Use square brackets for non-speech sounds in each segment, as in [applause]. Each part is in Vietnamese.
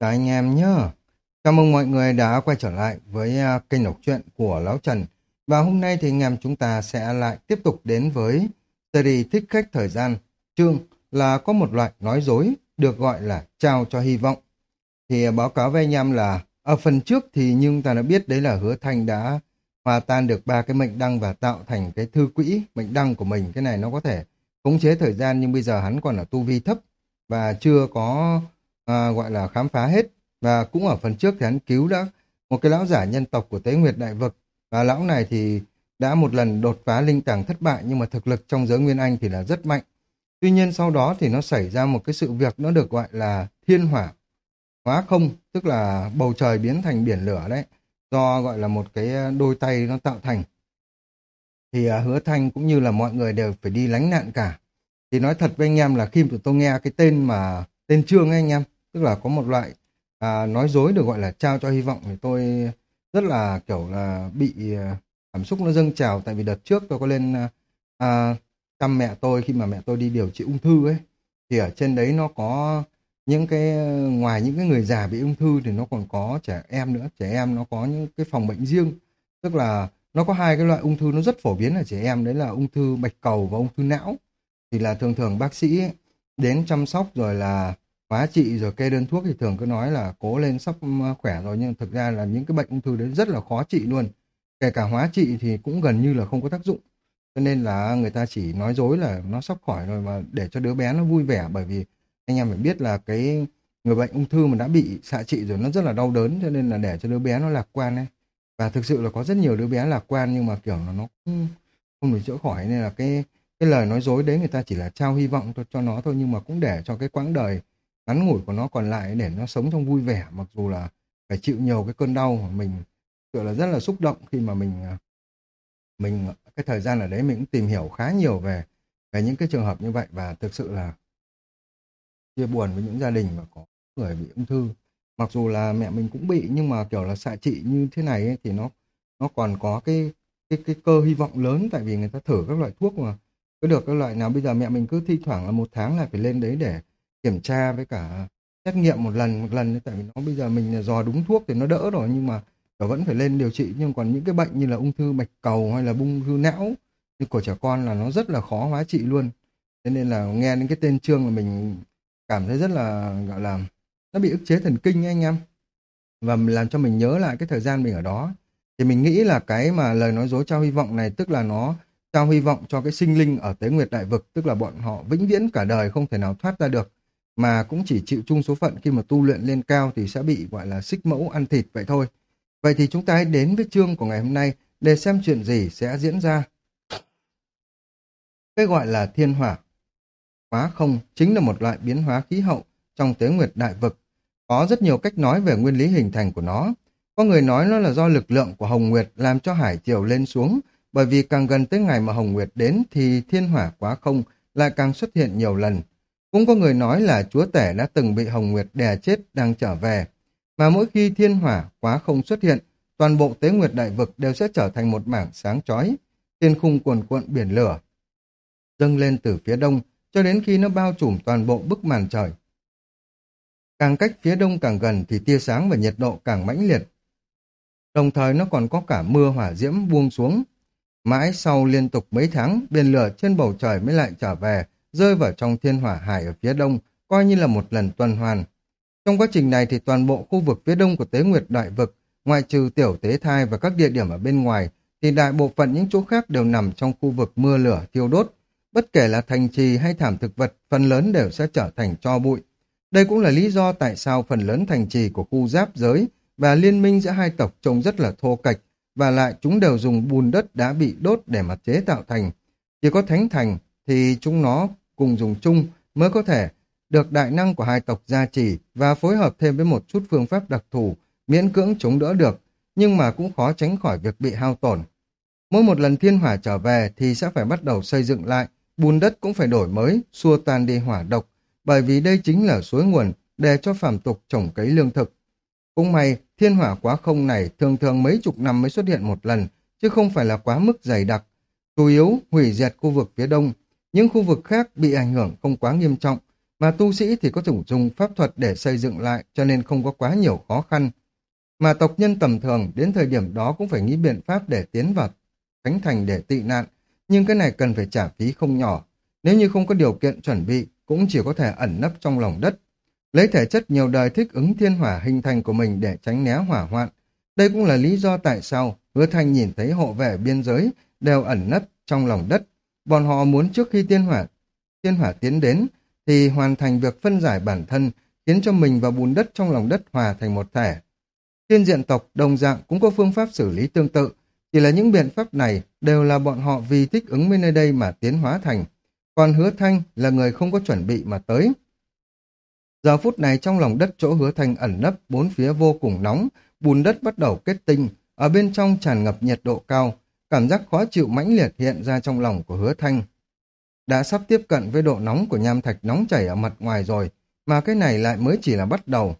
Các anh em nhé. Chào mừng mọi người đã quay trở lại với à, kênh đọc truyện của Lão Trần. Và hôm nay thì anh em chúng ta sẽ lại tiếp tục đến với series Thích Khách Thời Gian. Chương là có một loại nói dối được gọi là trao cho hy vọng. Thì à, báo cáo với anh em là, ở phần trước thì nhưng ta đã biết đấy là hứa thanh đã hòa tan được ba cái mệnh đăng và tạo thành cái thư quỹ mệnh đăng của mình. Cái này nó có thể khống chế thời gian nhưng bây giờ hắn còn ở tu vi thấp và chưa có à, gọi là khám phá hết. Và cũng ở phần trước thì hắn cứu đã một cái lão giả nhân tộc của Tế Nguyệt Đại Vực. Và lão này thì đã một lần đột phá linh tàng thất bại nhưng mà thực lực trong giới Nguyên Anh thì là rất mạnh. Tuy nhiên sau đó thì nó xảy ra một cái sự việc nó được gọi là thiên hỏa hóa không, tức là bầu trời biến thành biển lửa đấy, do gọi là một cái đôi tay nó tạo thành. Thì à, hứa thanh cũng như là mọi người đều phải đi lánh nạn cả. Thì nói thật với anh em là khi tôi nghe cái tên mà tên trương ấy anh em, tức là có một loại à, nói dối được gọi là trao cho hy vọng thì tôi rất là kiểu là bị à, cảm xúc nó dâng trào. Tại vì đợt trước tôi có lên à, thăm mẹ tôi khi mà mẹ tôi đi điều trị ung thư ấy thì ở trên đấy nó có những cái ngoài những cái người già bị ung thư thì nó còn có trẻ em nữa. Trẻ em nó có những cái phòng bệnh riêng. Tức là nó có hai cái loại ung thư nó rất phổ biến ở trẻ em đấy là ung thư bạch cầu và ung thư não. Thì là thường thường bác sĩ đến chăm sóc rồi là hóa trị rồi kê đơn thuốc thì thường cứ nói là cố lên sắp khỏe rồi nhưng thực ra là những cái bệnh ung thư đấy rất là khó trị luôn. Kể cả hóa trị thì cũng gần như là không có tác dụng. Cho nên là người ta chỉ nói dối là nó sắp khỏi rồi mà để cho đứa bé nó vui vẻ bởi vì anh em phải biết là cái người bệnh ung thư mà đã bị xạ trị rồi nó rất là đau đớn cho nên là để cho đứa bé nó lạc quan ấy. Và thực sự là có rất nhiều đứa bé lạc quan nhưng mà kiểu là nó cũng không được chữa khỏi nên là cái cái lời nói dối đấy người ta chỉ là trao hy vọng cho, cho nó thôi nhưng mà cũng để cho cái quãng đời ngắn ngủi của nó còn lại để nó sống trong vui vẻ mặc dù là phải chịu nhiều cái cơn đau mà mình tự là rất là xúc động khi mà mình à, mình à, cái thời gian ở đấy mình cũng tìm hiểu khá nhiều về về những cái trường hợp như vậy và thực sự là chia buồn với những gia đình mà có người bị ung thư. Mặc dù là mẹ mình cũng bị nhưng mà kiểu là xạ trị như thế này ấy, thì nó nó còn có cái cái cái cơ hy vọng lớn tại vì người ta thử các loại thuốc mà cứ được các loại. Nào bây giờ mẹ mình cứ thi thoảng là một tháng là phải lên đấy để kiểm tra với cả xét nghiệm một lần một lần tại vì nó bây giờ mình dò đúng thuốc thì nó đỡ rồi nhưng mà nó vẫn phải lên điều trị. Nhưng còn những cái bệnh như là ung thư bạch cầu hay là ung thư não như của trẻ con là nó rất là khó hóa trị luôn. Thế nên là nghe đến cái tên trương là mình cảm thấy rất là gọi là nó bị ức chế thần kinh ấy, anh em. Và làm cho mình nhớ lại cái thời gian mình ở đó. Thì mình nghĩ là cái mà lời nói dối trao hy vọng này tức là nó trao hy vọng cho cái sinh linh ở tế nguyệt đại vực tức là bọn họ vĩnh viễn cả đời không thể nào thoát ra được mà cũng chỉ chịu chung số phận khi mà tu luyện lên cao thì sẽ bị gọi là xích mẫu ăn thịt vậy thôi. Vậy thì chúng ta hãy đến với chương của ngày hôm nay để xem chuyện gì sẽ diễn ra. Cái gọi là thiên hỏa. Hóa không chính là một loại biến hóa khí hậu trong tế nguyệt đại vực. Có rất nhiều cách nói về nguyên lý hình thành của nó. Có người nói nó là do lực lượng của Hồng Nguyệt làm cho hải triều lên xuống, bởi vì càng gần tới ngày mà Hồng Nguyệt đến thì thiên hỏa quá không lại càng xuất hiện nhiều lần. Cũng có người nói là chúa tể đã từng bị Hồng Nguyệt đè chết đang trở về. Mà mỗi khi thiên hỏa quá không xuất hiện, toàn bộ tế nguyệt đại vực đều sẽ trở thành một mảng sáng chói thiên khung cuồn cuộn biển lửa. Dâng lên từ phía đông, cho đến khi nó bao trùm toàn bộ bức màn trời. Càng cách phía đông càng gần thì tia sáng và nhiệt độ càng mãnh liệt. Đồng thời nó còn có cả mưa hỏa diễm buông xuống. Mãi sau liên tục mấy tháng, biển lửa trên bầu trời mới lại trở về, rơi vào trong thiên hỏa hải ở phía đông, coi như là một lần tuần hoàn. Trong quá trình này thì toàn bộ khu vực phía đông của Tế Nguyệt Đại Vực, ngoại trừ tiểu tế thai và các địa điểm ở bên ngoài, thì đại bộ phận những chỗ khác đều nằm trong khu vực mưa lửa thiêu đốt. Bất kể là thành trì hay thảm thực vật, phần lớn đều sẽ trở thành cho bụi. Đây cũng là lý do tại sao phần lớn thành trì của khu giáp giới và liên minh giữa hai tộc trông rất là thô kệch, và lại chúng đều dùng bùn đất đã bị đốt để mà chế tạo thành. Chỉ có thánh thành thì chúng nó cùng dùng chung mới có thể được đại năng của hai tộc gia trì và phối hợp thêm với một chút phương pháp đặc thù miễn cưỡng chống đỡ được, nhưng mà cũng khó tránh khỏi việc bị hao tổn. Mỗi một lần thiên hỏa trở về thì sẽ phải bắt đầu xây dựng lại, bùn đất cũng phải đổi mới, xua tan đi hỏa độc, bởi vì đây chính là suối nguồn để cho phàm tục trồng cấy lương thực. Cũng may, thiên hỏa quá không này thường thường mấy chục năm mới xuất hiện một lần, chứ không phải là quá mức dày đặc. Chủ yếu hủy diệt khu vực phía đông, những khu vực khác bị ảnh hưởng không quá nghiêm trọng, mà tu sĩ thì có thể dùng pháp thuật để xây dựng lại cho nên không có quá nhiều khó khăn. Mà tộc nhân tầm thường đến thời điểm đó cũng phải nghĩ biện pháp để tiến vào Thánh Thành để tị nạn, nhưng cái này cần phải trả phí không nhỏ. Nếu như không có điều kiện chuẩn bị, cũng chỉ có thể ẩn nấp trong lòng đất. Lấy thể chất nhiều đời thích ứng thiên hỏa hình thành của mình để tránh né hỏa hoạn. Đây cũng là lý do tại sao hứa thanh nhìn thấy hộ vệ biên giới đều ẩn nấp trong lòng đất. Bọn họ muốn trước khi tiên hỏa, tiên hỏa tiến đến thì hoàn thành việc phân giải bản thân khiến cho mình và bùn đất trong lòng đất hòa thành một thể. Tiên diện tộc đồng dạng cũng có phương pháp xử lý tương tự, chỉ là những biện pháp này đều là bọn họ vì thích ứng với nơi đây mà tiến hóa thành. Còn hứa thanh là người không có chuẩn bị mà tới. Giờ phút này trong lòng đất chỗ hứa thanh ẩn nấp bốn phía vô cùng nóng, bùn đất bắt đầu kết tinh, ở bên trong tràn ngập nhiệt độ cao, cảm giác khó chịu mãnh liệt hiện ra trong lòng của hứa thanh. Đã sắp tiếp cận với độ nóng của nham thạch nóng chảy ở mặt ngoài rồi, mà cái này lại mới chỉ là bắt đầu.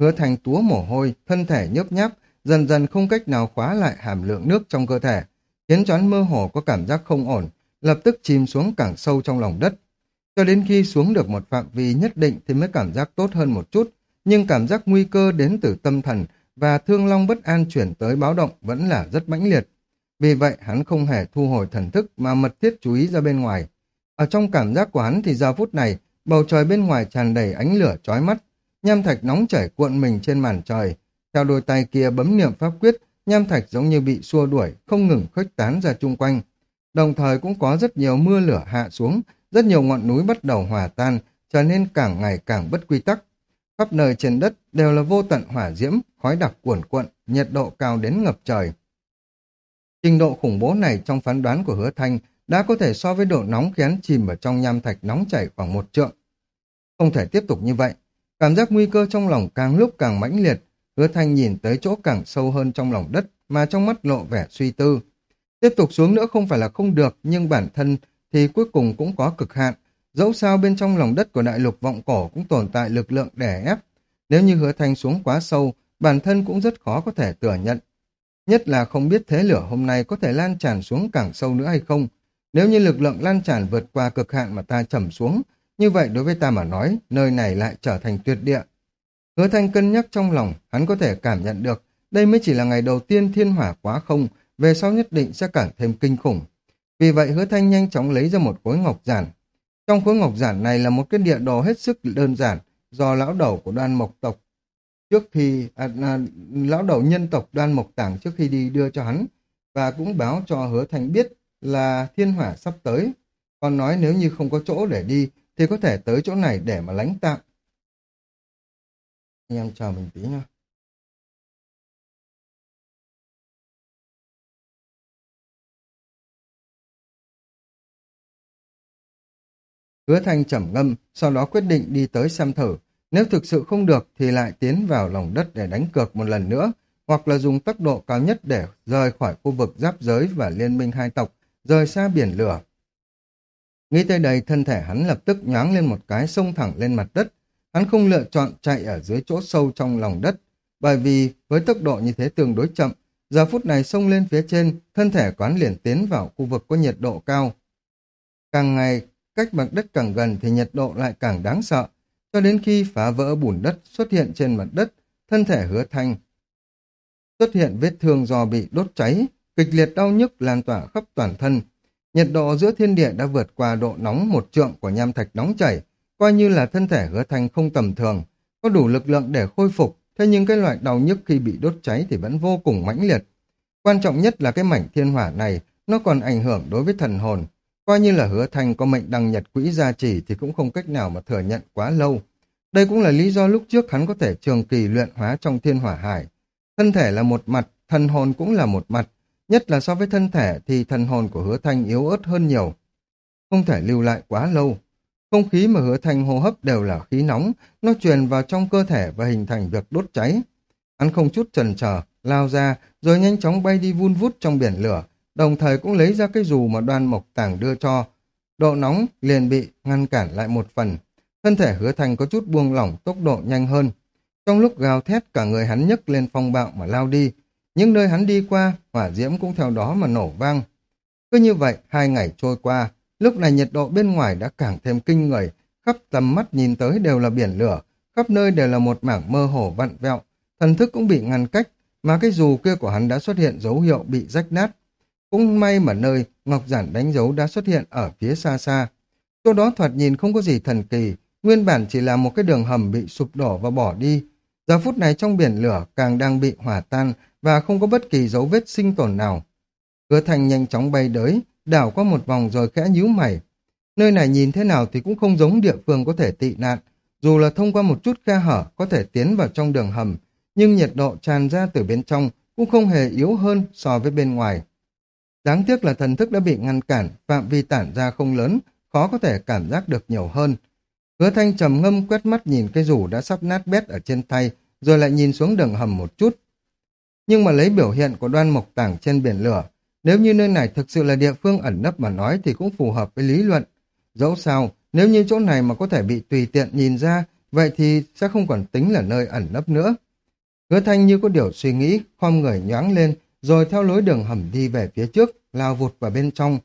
Hứa thanh túa mồ hôi, thân thể nhớp nháp, dần dần không cách nào khóa lại hàm lượng nước trong cơ thể, khiến cho mơ hồ có cảm giác không ổn, lập tức chìm xuống càng sâu trong lòng đất. Cho đến khi xuống được một phạm vi nhất định thì mới cảm giác tốt hơn một chút, nhưng cảm giác nguy cơ đến từ tâm thần và thương long bất an chuyển tới báo động vẫn là rất mãnh liệt. Vì vậy hắn không hề thu hồi thần thức mà mật thiết chú ý ra bên ngoài. Ở trong cảm giác của hắn thì giờ phút này, bầu trời bên ngoài tràn đầy ánh lửa chói mắt, nham thạch nóng chảy cuộn mình trên màn trời. Theo đôi tay kia bấm niệm pháp quyết, nham thạch giống như bị xua đuổi, không ngừng khuếch tán ra chung quanh. Đồng thời cũng có rất nhiều mưa lửa hạ xuống, rất nhiều ngọn núi bắt đầu hòa tan, trở nên càng ngày càng bất quy tắc. Khắp nơi trên đất đều là vô tận hỏa diễm, khói đặc cuồn cuộn, nhiệt độ cao đến ngập trời. Trình độ khủng bố này trong phán đoán của hứa thanh đã có thể so với độ nóng khiến chìm ở trong nham thạch nóng chảy khoảng một trượng. Không thể tiếp tục như vậy. Cảm giác nguy cơ trong lòng càng lúc càng mãnh liệt, hứa thanh nhìn tới chỗ càng sâu hơn trong lòng đất mà trong mắt lộ vẻ suy tư. Tiếp tục xuống nữa không phải là không được, nhưng bản thân thì cuối cùng cũng có cực hạn. Dẫu sao bên trong lòng đất của đại lục vọng cổ cũng tồn tại lực lượng đè ép. Nếu như hứa thanh xuống quá sâu, bản thân cũng rất khó có thể thừa nhận. Nhất là không biết thế lửa hôm nay có thể lan tràn xuống càng sâu nữa hay không. Nếu như lực lượng lan tràn vượt qua cực hạn mà ta trầm xuống, như vậy đối với ta mà nói, nơi này lại trở thành tuyệt địa. Hứa thanh cân nhắc trong lòng, hắn có thể cảm nhận được, đây mới chỉ là ngày đầu tiên thiên hỏa quá không, về sau nhất định sẽ càng thêm kinh khủng. Vì vậy hứa thanh nhanh chóng lấy ra một khối ngọc giản. Trong khối ngọc giản này là một cái địa đồ hết sức đơn giản do lão đầu của đoan mộc tộc trước khi à, à, lão đầu nhân tộc đoan mộc tảng trước khi đi đưa cho hắn và cũng báo cho hứa thành biết là thiên hỏa sắp tới. Còn nói nếu như không có chỗ để đi thì có thể tới chỗ này để mà lánh tạm. Anh em chờ mình tí nha. Hứa Thanh trầm ngâm, sau đó quyết định đi tới xem thử. Nếu thực sự không được thì lại tiến vào lòng đất để đánh cược một lần nữa, hoặc là dùng tốc độ cao nhất để rời khỏi khu vực giáp giới và liên minh hai tộc, rời xa biển lửa. Nghĩ tới đây thân thể hắn lập tức nhoáng lên một cái sông thẳng lên mặt đất. Hắn không lựa chọn chạy ở dưới chỗ sâu trong lòng đất, bởi vì với tốc độ như thế tương đối chậm, giờ phút này sông lên phía trên, thân thể quán liền tiến vào khu vực có nhiệt độ cao. Càng ngày cách mặt đất càng gần thì nhiệt độ lại càng đáng sợ, cho đến khi phá vỡ bùn đất xuất hiện trên mặt đất, thân thể hứa thanh. Xuất hiện vết thương do bị đốt cháy, kịch liệt đau nhức lan tỏa khắp toàn thân. Nhiệt độ giữa thiên địa đã vượt qua độ nóng một trượng của nham thạch nóng chảy, coi như là thân thể hứa thanh không tầm thường, có đủ lực lượng để khôi phục, thế nhưng cái loại đau nhức khi bị đốt cháy thì vẫn vô cùng mãnh liệt. Quan trọng nhất là cái mảnh thiên hỏa này, nó còn ảnh hưởng đối với thần hồn, Coi như là hứa thành có mệnh đăng nhật quỹ gia trì thì cũng không cách nào mà thừa nhận quá lâu. Đây cũng là lý do lúc trước hắn có thể trường kỳ luyện hóa trong thiên hỏa hải. Thân thể là một mặt, thần hồn cũng là một mặt. Nhất là so với thân thể thì thần hồn của hứa thanh yếu ớt hơn nhiều. Không thể lưu lại quá lâu. Không khí mà hứa thanh hô hấp đều là khí nóng, nó truyền vào trong cơ thể và hình thành việc đốt cháy. Hắn không chút chần chờ, lao ra, rồi nhanh chóng bay đi vun vút trong biển lửa, đồng thời cũng lấy ra cái dù mà đoan mộc tảng đưa cho. Độ nóng liền bị ngăn cản lại một phần. Thân thể hứa thành có chút buông lỏng tốc độ nhanh hơn. Trong lúc gào thét cả người hắn nhấc lên phong bạo mà lao đi. Những nơi hắn đi qua, hỏa diễm cũng theo đó mà nổ vang. Cứ như vậy, hai ngày trôi qua, lúc này nhiệt độ bên ngoài đã càng thêm kinh người, khắp tầm mắt nhìn tới đều là biển lửa, khắp nơi đều là một mảng mơ hồ vặn vẹo, thần thức cũng bị ngăn cách, mà cái dù kia của hắn đã xuất hiện dấu hiệu bị rách nát. Cũng may mà nơi Ngọc Giản đánh dấu đã xuất hiện ở phía xa xa. Chỗ đó thoạt nhìn không có gì thần kỳ, nguyên bản chỉ là một cái đường hầm bị sụp đổ và bỏ đi. Giờ phút này trong biển lửa càng đang bị hỏa tan và không có bất kỳ dấu vết sinh tồn nào. Hứa thành nhanh chóng bay đới, đảo qua một vòng rồi khẽ nhíu mày. Nơi này nhìn thế nào thì cũng không giống địa phương có thể tị nạn, dù là thông qua một chút khe hở có thể tiến vào trong đường hầm, nhưng nhiệt độ tràn ra từ bên trong cũng không hề yếu hơn so với bên ngoài. Đáng tiếc là thần thức đã bị ngăn cản, phạm vi tản ra không lớn, khó có thể cảm giác được nhiều hơn. Hứa thanh trầm ngâm quét mắt nhìn cái rủ đã sắp nát bét ở trên tay, rồi lại nhìn xuống đường hầm một chút. Nhưng mà lấy biểu hiện của đoan mộc tảng trên biển lửa, nếu như nơi này thực sự là địa phương ẩn nấp mà nói thì cũng phù hợp với lý luận. Dẫu sao, nếu như chỗ này mà có thể bị tùy tiện nhìn ra, vậy thì sẽ không còn tính là nơi ẩn nấp nữa. Hứa thanh như có điều suy nghĩ, khom người nhoáng lên, rồi theo lối đường hầm đi về phía trước, lao vụt vào bên trong.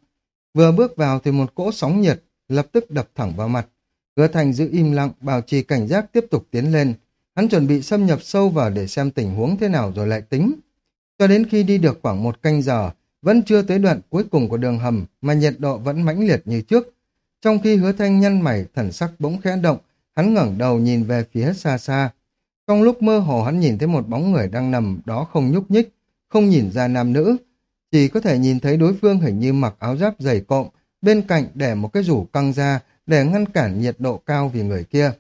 Vừa bước vào thì một cỗ sóng nhiệt lập tức đập thẳng vào mặt. Hứa thành giữ im lặng, bảo trì cảnh giác tiếp tục tiến lên. Hắn chuẩn bị xâm nhập sâu vào để xem tình huống thế nào rồi lại tính. Cho đến khi đi được khoảng một canh giờ, vẫn chưa tới đoạn cuối cùng của đường hầm mà nhiệt độ vẫn mãnh liệt như trước. Trong khi hứa thanh nhăn mày, thần sắc bỗng khẽ động, hắn ngẩng đầu nhìn về phía xa xa. Trong lúc mơ hồ hắn nhìn thấy một bóng người đang nằm đó không nhúc nhích, không nhìn ra nam nữ. Chỉ có thể nhìn thấy đối phương hình như mặc áo giáp dày cộm, bên cạnh để một cái rủ căng ra để ngăn cản nhiệt độ cao vì người kia.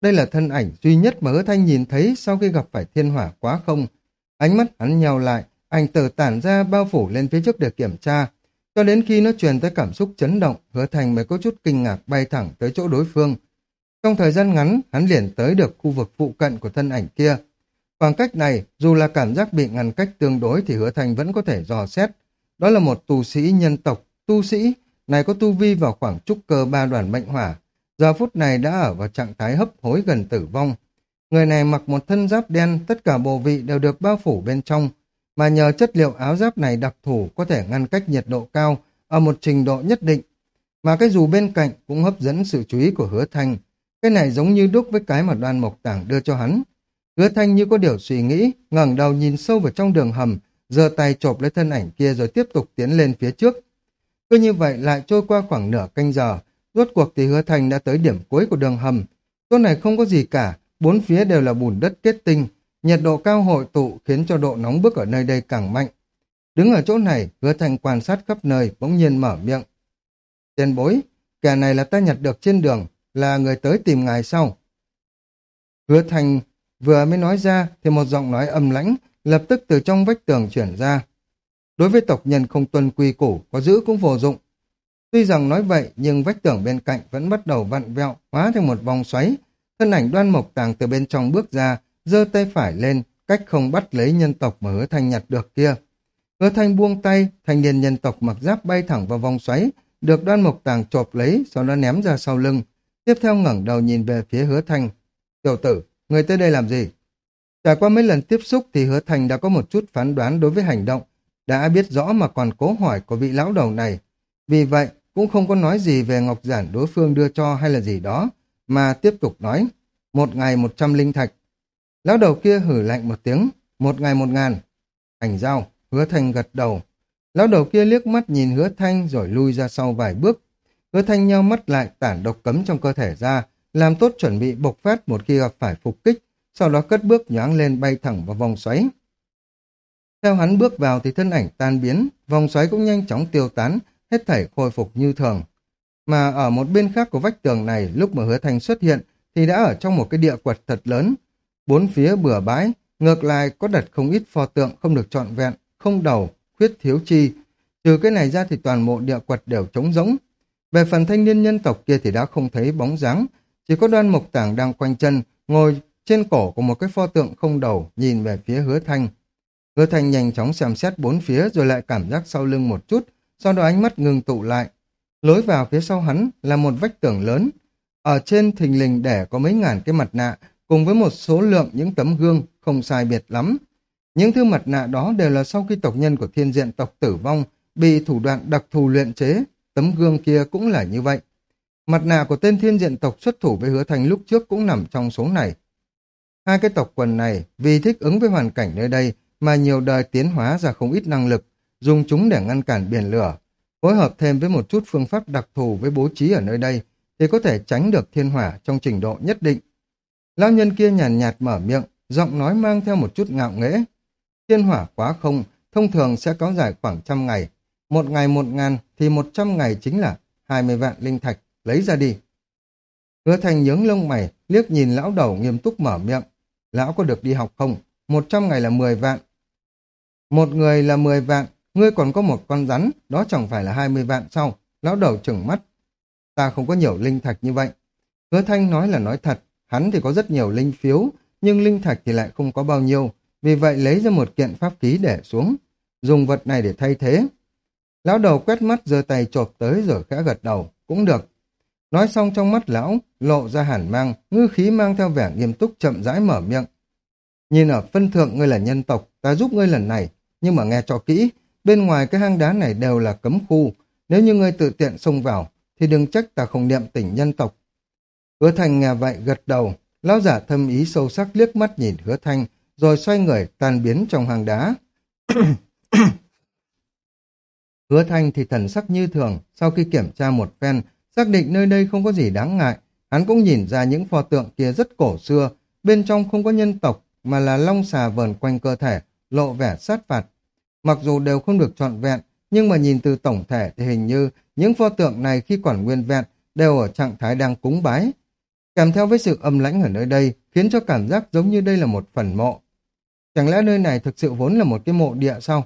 Đây là thân ảnh duy nhất mà hứa thanh nhìn thấy sau khi gặp phải thiên hỏa quá không. Ánh mắt hắn nhào lại, ảnh tử tản ra bao phủ lên phía trước để kiểm tra. Cho đến khi nó truyền tới cảm xúc chấn động, hứa thành mới có chút kinh ngạc bay thẳng tới chỗ đối phương. Trong thời gian ngắn, hắn liền tới được khu vực phụ cận của thân ảnh kia. Khoảng cách này, dù là cảm giác bị ngăn cách tương đối thì hứa thành vẫn có thể dò xét. Đó là một tu sĩ nhân tộc, tu sĩ, này có tu vi vào khoảng trúc cơ ba đoàn mệnh hỏa. Giờ phút này đã ở vào trạng thái hấp hối gần tử vong. Người này mặc một thân giáp đen, tất cả bộ vị đều được bao phủ bên trong, mà nhờ chất liệu áo giáp này đặc thù có thể ngăn cách nhiệt độ cao ở một trình độ nhất định. Mà cái dù bên cạnh cũng hấp dẫn sự chú ý của hứa thanh. Cái này giống như đúc với cái mà đoan mộc tảng đưa cho hắn. Hứa thanh như có điều suy nghĩ, ngẩng đầu nhìn sâu vào trong đường hầm, giơ tay chộp lấy thân ảnh kia rồi tiếp tục tiến lên phía trước. Cứ như vậy lại trôi qua khoảng nửa canh giờ, rốt cuộc thì hứa thanh đã tới điểm cuối của đường hầm. Chỗ này không có gì cả, bốn phía đều là bùn đất kết tinh, nhiệt độ cao hội tụ khiến cho độ nóng bức ở nơi đây càng mạnh. Đứng ở chỗ này, hứa thanh quan sát khắp nơi, bỗng nhiên mở miệng. Tiền bối, kẻ này là ta nhặt được trên đường, là người tới tìm ngài sau. Hứa thanh vừa mới nói ra thì một giọng nói âm lãnh lập tức từ trong vách tường chuyển ra. Đối với tộc nhân không tuân quy củ, có giữ cũng vô dụng. Tuy rằng nói vậy, nhưng vách tường bên cạnh vẫn bắt đầu vặn vẹo, hóa thành một vòng xoáy. Thân ảnh đoan mộc tàng từ bên trong bước ra, giơ tay phải lên, cách không bắt lấy nhân tộc mà hứa thanh nhặt được kia. Hứa thanh buông tay, thanh niên nhân tộc mặc giáp bay thẳng vào vòng xoáy, được đoan mộc tàng chộp lấy, sau đó ném ra sau lưng. Tiếp theo ngẩng đầu nhìn về phía hứa thanh. Tiểu tử, người tới đây làm gì? Trải qua mấy lần tiếp xúc thì hứa Thành đã có một chút phán đoán đối với hành động, đã biết rõ mà còn cố hỏi của vị lão đầu này. Vì vậy, cũng không có nói gì về ngọc giản đối phương đưa cho hay là gì đó, mà tiếp tục nói, một ngày một trăm linh thạch. Lão đầu kia hử lạnh một tiếng, một ngày một ngàn. Hành giao, hứa Thành gật đầu. Lão đầu kia liếc mắt nhìn hứa thanh rồi lui ra sau vài bước. Hứa thanh nhau mắt lại tản độc cấm trong cơ thể ra, làm tốt chuẩn bị bộc phát một khi gặp phải phục kích, sau đó cất bước nhoáng lên bay thẳng vào vòng xoáy. Theo hắn bước vào thì thân ảnh tan biến, vòng xoáy cũng nhanh chóng tiêu tán, hết thảy khôi phục như thường. Mà ở một bên khác của vách tường này, lúc mà hứa thanh xuất hiện, thì đã ở trong một cái địa quật thật lớn. Bốn phía bừa bãi, ngược lại có đặt không ít pho tượng không được trọn vẹn, không đầu, khuyết thiếu chi. Trừ cái này ra thì toàn bộ địa quật đều trống rỗng. Về phần thanh niên nhân tộc kia thì đã không thấy bóng dáng, chỉ có đoan mục tảng đang quanh chân, ngồi trên cổ của một cái pho tượng không đầu, nhìn về phía hứa thanh. Hứa thanh nhanh chóng xem xét bốn phía rồi lại cảm giác sau lưng một chút, sau đó ánh mắt ngừng tụ lại. Lối vào phía sau hắn là một vách tường lớn. Ở trên thình lình để có mấy ngàn cái mặt nạ, cùng với một số lượng những tấm gương không sai biệt lắm. Những thứ mặt nạ đó đều là sau khi tộc nhân của thiên diện tộc tử vong, bị thủ đoạn đặc thù luyện chế, tấm gương kia cũng là như vậy. Mặt nạ của tên thiên diện tộc xuất thủ với hứa thành lúc trước cũng nằm trong số này. Hai cái tộc quần này vì thích ứng với hoàn cảnh nơi đây mà nhiều đời tiến hóa ra không ít năng lực, dùng chúng để ngăn cản biển lửa. Phối hợp thêm với một chút phương pháp đặc thù với bố trí ở nơi đây thì có thể tránh được thiên hỏa trong trình độ nhất định. Lão nhân kia nhàn nhạt, nhạt mở miệng, giọng nói mang theo một chút ngạo nghễ. Thiên hỏa quá không, thông thường sẽ kéo dài khoảng trăm ngày. Một ngày một ngàn thì một trăm ngày chính là hai mươi vạn linh thạch, lấy ra đi. Hứa thành nhướng lông mày, liếc nhìn lão đầu nghiêm túc mở miệng. Lão có được đi học không? Một trăm ngày là mười vạn. Một người là mười vạn, ngươi còn có một con rắn, đó chẳng phải là hai mươi vạn sau. Lão đầu trừng mắt. Ta không có nhiều linh thạch như vậy. Hứa thanh nói là nói thật, hắn thì có rất nhiều linh phiếu, nhưng linh thạch thì lại không có bao nhiêu, vì vậy lấy ra một kiện pháp ký để xuống, dùng vật này để thay thế. Lão đầu quét mắt giơ tay chộp tới rồi khẽ gật đầu, cũng được. Nói xong trong mắt lão, lộ ra hẳn mang, ngư khí mang theo vẻ nghiêm túc chậm rãi mở miệng. Nhìn ở phân thượng ngươi là nhân tộc, ta giúp ngươi lần này, nhưng mà nghe cho kỹ, bên ngoài cái hang đá này đều là cấm khu, nếu như ngươi tự tiện xông vào, thì đừng trách ta không niệm tỉnh nhân tộc. Hứa Thành nghe vậy gật đầu, lão giả thâm ý sâu sắc liếc mắt nhìn Hứa Thanh, rồi xoay người tan biến trong hang đá. [coughs] Hứa Thanh thì thần sắc như thường, sau khi kiểm tra một phen, xác định nơi đây không có gì đáng ngại, hắn cũng nhìn ra những pho tượng kia rất cổ xưa, bên trong không có nhân tộc, mà là long xà vờn quanh cơ thể, lộ vẻ sát phạt. Mặc dù đều không được trọn vẹn, nhưng mà nhìn từ tổng thể thì hình như những pho tượng này khi còn nguyên vẹn đều ở trạng thái đang cúng bái. Kèm theo với sự âm lãnh ở nơi đây khiến cho cảm giác giống như đây là một phần mộ. Chẳng lẽ nơi này thực sự vốn là một cái mộ địa sao?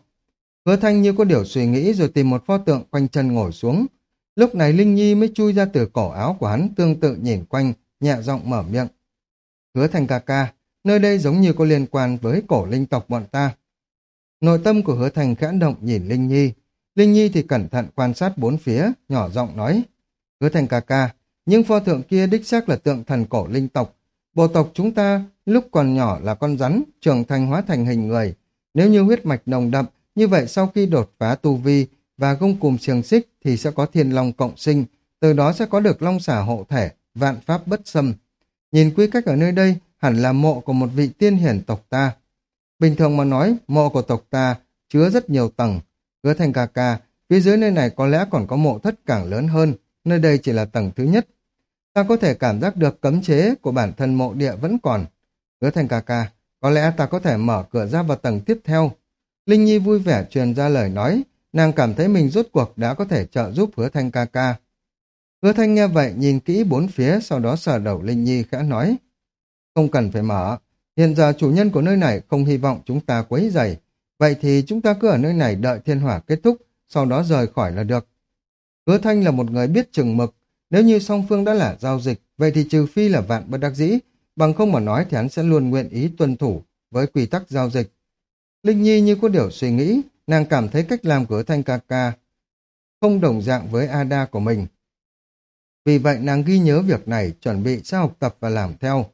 Hứa thanh như có điều suy nghĩ rồi tìm một pho tượng quanh chân ngồi xuống. Lúc này Linh Nhi mới chui ra từ cổ áo của hắn tương tự nhìn quanh, nhẹ giọng mở miệng. Hứa thành ca ca, nơi đây giống như có liên quan với cổ linh tộc bọn ta. Nội tâm của hứa thành khẽ động nhìn Linh Nhi. Linh Nhi thì cẩn thận quan sát bốn phía, nhỏ giọng nói. Hứa thành ca ca, nhưng pho tượng kia đích xác là tượng thần cổ linh tộc. Bộ tộc chúng ta lúc còn nhỏ là con rắn, trưởng thành hóa thành hình người. Nếu như huyết mạch nồng đậm, như vậy sau khi đột phá tu vi và gông cùm xiềng xích thì sẽ có thiên long cộng sinh, từ đó sẽ có được long xả hộ thể, vạn pháp bất xâm. Nhìn quy cách ở nơi đây hẳn là mộ của một vị tiên hiển tộc ta. Bình thường mà nói, mộ của tộc ta chứa rất nhiều tầng. Hứa thành ca ca, phía dưới nơi này có lẽ còn có mộ thất càng lớn hơn, nơi đây chỉ là tầng thứ nhất. Ta có thể cảm giác được cấm chế của bản thân mộ địa vẫn còn. Hứa thành ca ca, có lẽ ta có thể mở cửa ra vào tầng tiếp theo. Linh Nhi vui vẻ truyền ra lời nói, nàng cảm thấy mình rốt cuộc đã có thể trợ giúp hứa thanh ca ca. Hứa thanh nghe vậy nhìn kỹ bốn phía, sau đó sờ đầu Linh Nhi khẽ nói. Không cần phải mở, hiện giờ chủ nhân của nơi này không hy vọng chúng ta quấy dày, Vậy thì chúng ta cứ ở nơi này đợi thiên hỏa kết thúc, sau đó rời khỏi là được. Hứa thanh là một người biết chừng mực, nếu như song phương đã là giao dịch, vậy thì trừ phi là vạn bất đắc dĩ, bằng không mà nói thì hắn sẽ luôn nguyện ý tuân thủ với quy tắc giao dịch. Linh Nhi như có điều suy nghĩ, nàng cảm thấy cách làm của Thanh ca ca không đồng dạng với Ada của mình. Vì vậy nàng ghi nhớ việc này, chuẩn bị sẽ học tập và làm theo.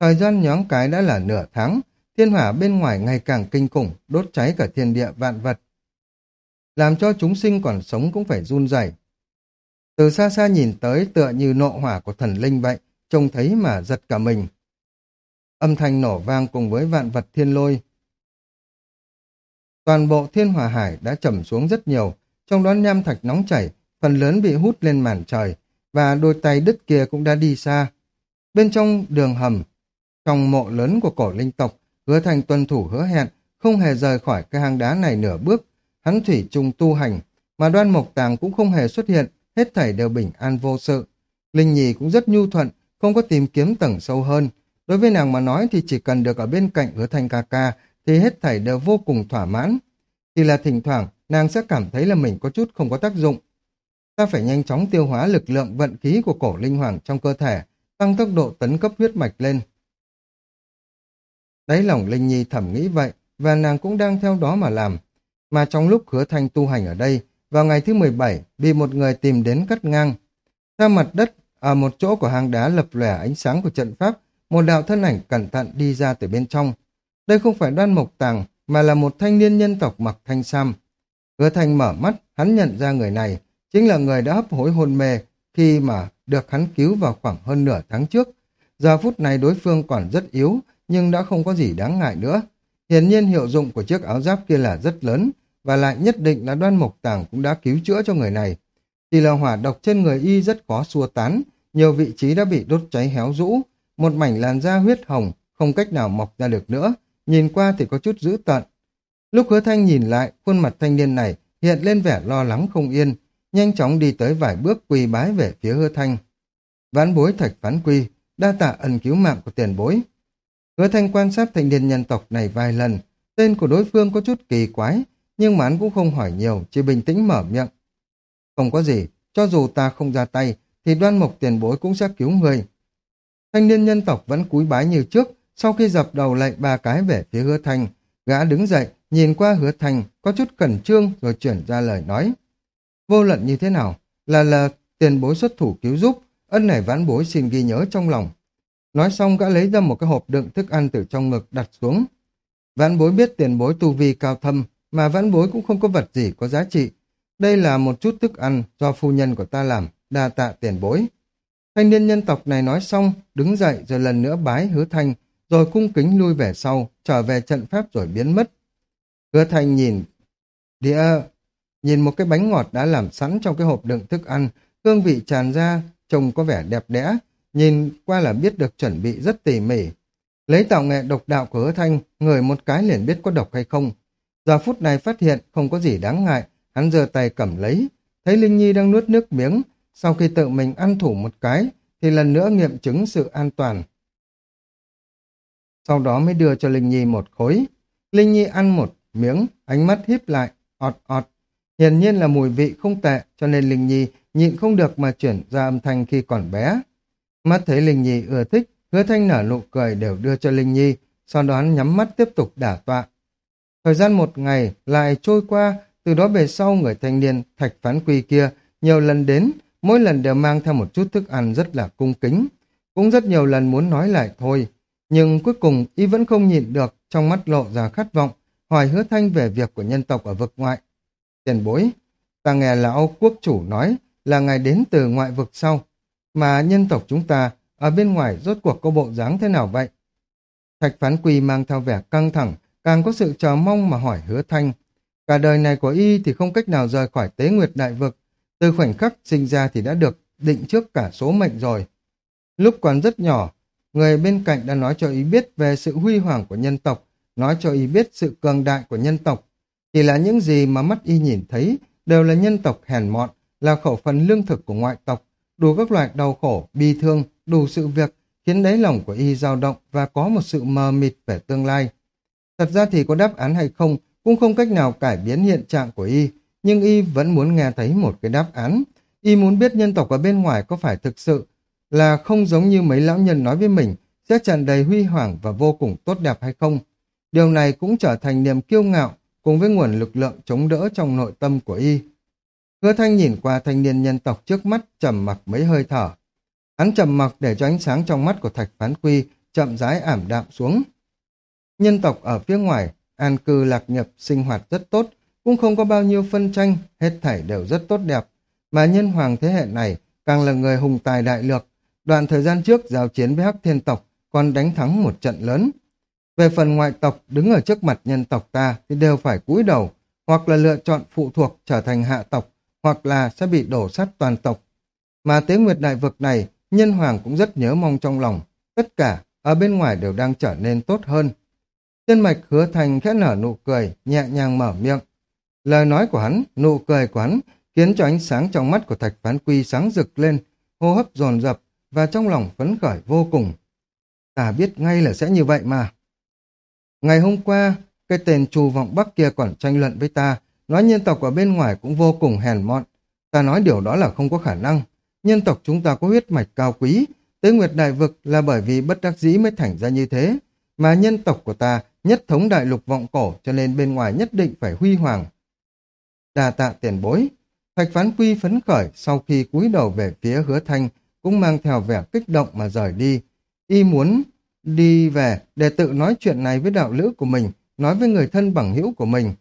Thời gian nhóng cái đã là nửa tháng, thiên hỏa bên ngoài ngày càng kinh khủng, đốt cháy cả thiên địa vạn vật. Làm cho chúng sinh còn sống cũng phải run rẩy. Từ xa xa nhìn tới tựa như nộ hỏa của thần linh vậy, trông thấy mà giật cả mình. Âm thanh nổ vang cùng với vạn vật thiên lôi. Toàn bộ thiên hỏa hải đã trầm xuống rất nhiều, trong đó nham thạch nóng chảy, phần lớn bị hút lên màn trời, và đôi tay đứt kia cũng đã đi xa. Bên trong đường hầm, trong mộ lớn của cổ linh tộc, hứa thành tuân thủ hứa hẹn, không hề rời khỏi cái hang đá này nửa bước. Hắn thủy chung tu hành, mà đoan mộc tàng cũng không hề xuất hiện, hết thảy đều bình an vô sự. Linh nhì cũng rất nhu thuận, không có tìm kiếm tầng sâu hơn. Đối với nàng mà nói thì chỉ cần được ở bên cạnh hứa thành ca ca, thì hết thảy đều vô cùng thỏa mãn. Chỉ là thỉnh thoảng, nàng sẽ cảm thấy là mình có chút không có tác dụng. Ta phải nhanh chóng tiêu hóa lực lượng vận khí của cổ linh hoàng trong cơ thể, tăng tốc độ tấn cấp huyết mạch lên. Đáy lòng Linh Nhi thẩm nghĩ vậy, và nàng cũng đang theo đó mà làm. Mà trong lúc hứa thanh tu hành ở đây, vào ngày thứ 17, bị một người tìm đến cắt ngang. Ra mặt đất, ở một chỗ của hang đá lập lẻ ánh sáng của trận pháp, một đạo thân ảnh cẩn thận đi ra từ bên trong. Đây không phải đoan mộc tàng, mà là một thanh niên nhân tộc mặc thanh sam. Hứa thanh mở mắt, hắn nhận ra người này, chính là người đã hấp hối hôn mê khi mà được hắn cứu vào khoảng hơn nửa tháng trước. Giờ phút này đối phương còn rất yếu, nhưng đã không có gì đáng ngại nữa. Hiển nhiên hiệu dụng của chiếc áo giáp kia là rất lớn, và lại nhất định là đoan mộc tàng cũng đã cứu chữa cho người này. Chỉ là hỏa độc trên người y rất khó xua tán, nhiều vị trí đã bị đốt cháy héo rũ, một mảnh làn da huyết hồng, không cách nào mọc ra được nữa, nhìn qua thì có chút dữ tợn. Lúc hứa thanh nhìn lại, khuôn mặt thanh niên này hiện lên vẻ lo lắng không yên, nhanh chóng đi tới vài bước quỳ bái về phía hứa thanh. Ván bối thạch phán quy, đa tạ ân cứu mạng của tiền bối. Hứa thanh quan sát thanh niên nhân tộc này vài lần, tên của đối phương có chút kỳ quái, nhưng mà hắn cũng không hỏi nhiều, chỉ bình tĩnh mở miệng. Không có gì, cho dù ta không ra tay, thì đoan mộc tiền bối cũng sẽ cứu người. Thanh niên nhân tộc vẫn cúi bái như trước, sau khi dập đầu lạy ba cái về phía hứa thanh, gã đứng dậy, nhìn qua hứa thanh, có chút cẩn trương rồi chuyển ra lời nói. Vô luận như thế nào, là là tiền bối xuất thủ cứu giúp, ân này vãn bối xin ghi nhớ trong lòng. Nói xong gã lấy ra một cái hộp đựng thức ăn từ trong ngực đặt xuống. Vãn bối biết tiền bối tu vi cao thâm, mà vãn bối cũng không có vật gì có giá trị. Đây là một chút thức ăn do phu nhân của ta làm, đa tạ tiền bối. Thanh niên nhân tộc này nói xong, đứng dậy rồi lần nữa bái hứa thanh, rồi cung kính lui về sau, trở về trận pháp rồi biến mất. Hứa thanh nhìn, địa, nhìn một cái bánh ngọt đã làm sẵn trong cái hộp đựng thức ăn, hương vị tràn ra, trông có vẻ đẹp đẽ, nhìn qua là biết được chuẩn bị rất tỉ mỉ. Lấy tạo nghệ độc đạo của hứa thanh, người một cái liền biết có độc hay không. Giờ phút này phát hiện không có gì đáng ngại, hắn giơ tay cầm lấy, thấy Linh Nhi đang nuốt nước miếng, sau khi tự mình ăn thủ một cái, thì lần nữa nghiệm chứng sự an toàn. Sau đó mới đưa cho Linh Nhi một khối. Linh Nhi ăn một miếng, ánh mắt híp lại, ọt ọt. Hiển nhiên là mùi vị không tệ, cho nên Linh Nhi nhịn không được mà chuyển ra âm thanh khi còn bé. Mắt thấy Linh Nhi ưa thích, hứa thanh nở nụ cười đều đưa cho Linh Nhi, sau đó nhắm mắt tiếp tục đả tọa. Thời gian một ngày lại trôi qua, từ đó về sau người thanh niên thạch phán quy kia nhiều lần đến, mỗi lần đều mang theo một chút thức ăn rất là cung kính. Cũng rất nhiều lần muốn nói lại thôi, nhưng cuối cùng y vẫn không nhịn được, trong mắt lộ ra khát vọng, hỏi hứa thanh về việc của nhân tộc ở vực ngoại. Tiền bối, ta nghe lão quốc chủ nói là ngài đến từ ngoại vực sau, mà nhân tộc chúng ta ở bên ngoài rốt cuộc có bộ dáng thế nào vậy? Thạch phán quỳ mang theo vẻ căng thẳng, càng có sự chờ mong mà hỏi hứa thanh. Cả đời này của y thì không cách nào rời khỏi tế nguyệt đại vực, từ khoảnh khắc sinh ra thì đã được định trước cả số mệnh rồi. Lúc còn rất nhỏ, người bên cạnh đã nói cho y biết về sự huy hoàng của nhân tộc, nói cho y biết sự cường đại của nhân tộc. Chỉ là những gì mà mắt y nhìn thấy đều là nhân tộc hèn mọn, là khẩu phần lương thực của ngoại tộc, đủ các loại đau khổ, bi thương, đủ sự việc, khiến đáy lòng của y dao động và có một sự mờ mịt về tương lai. Thật ra thì có đáp án hay không cũng không cách nào cải biến hiện trạng của y, nhưng y vẫn muốn nghe thấy một cái đáp án. Y muốn biết nhân tộc ở bên ngoài có phải thực sự là không giống như mấy lão nhân nói với mình, sẽ tràn đầy huy hoàng và vô cùng tốt đẹp hay không. Điều này cũng trở thành niềm kiêu ngạo cùng với nguồn lực lượng chống đỡ trong nội tâm của y. Hứa thanh nhìn qua thanh niên nhân tộc trước mắt trầm mặc mấy hơi thở. Hắn trầm mặc để cho ánh sáng trong mắt của thạch phán quy chậm rãi ảm đạm xuống. Nhân tộc ở phía ngoài, an cư lạc nghiệp sinh hoạt rất tốt, cũng không có bao nhiêu phân tranh, hết thảy đều rất tốt đẹp. Mà nhân hoàng thế hệ này càng là người hùng tài đại lược. Đoạn thời gian trước giao chiến với Hắc Thiên tộc còn đánh thắng một trận lớn. Về phần ngoại tộc đứng ở trước mặt nhân tộc ta thì đều phải cúi đầu, hoặc là lựa chọn phụ thuộc trở thành hạ tộc, hoặc là sẽ bị đổ sát toàn tộc. Mà tế nguyệt đại vực này, nhân hoàng cũng rất nhớ mong trong lòng, tất cả ở bên ngoài đều đang trở nên tốt hơn. chân mạch hứa thành khẽ nở nụ cười, nhẹ nhàng mở miệng. Lời nói của hắn, nụ cười của hắn, khiến cho ánh sáng trong mắt của thạch phán quy sáng rực lên, hô hấp dồn dập và trong lòng phấn khởi vô cùng. Ta biết ngay là sẽ như vậy mà. Ngày hôm qua, cái tên trù vọng bắc kia còn tranh luận với ta, nói nhân tộc ở bên ngoài cũng vô cùng hèn mọn. Ta nói điều đó là không có khả năng. Nhân tộc chúng ta có huyết mạch cao quý, tới nguyệt đại vực là bởi vì bất đắc dĩ mới thành ra như thế. Mà nhân tộc của ta nhất thống đại lục vọng cổ cho nên bên ngoài nhất định phải huy hoàng. Đà tạ tiền bối, thạch phán quy phấn khởi sau khi cúi đầu về phía hứa thanh cũng mang theo vẻ kích động mà rời đi. Y muốn đi về để tự nói chuyện này với đạo lữ của mình, nói với người thân bằng hữu của mình.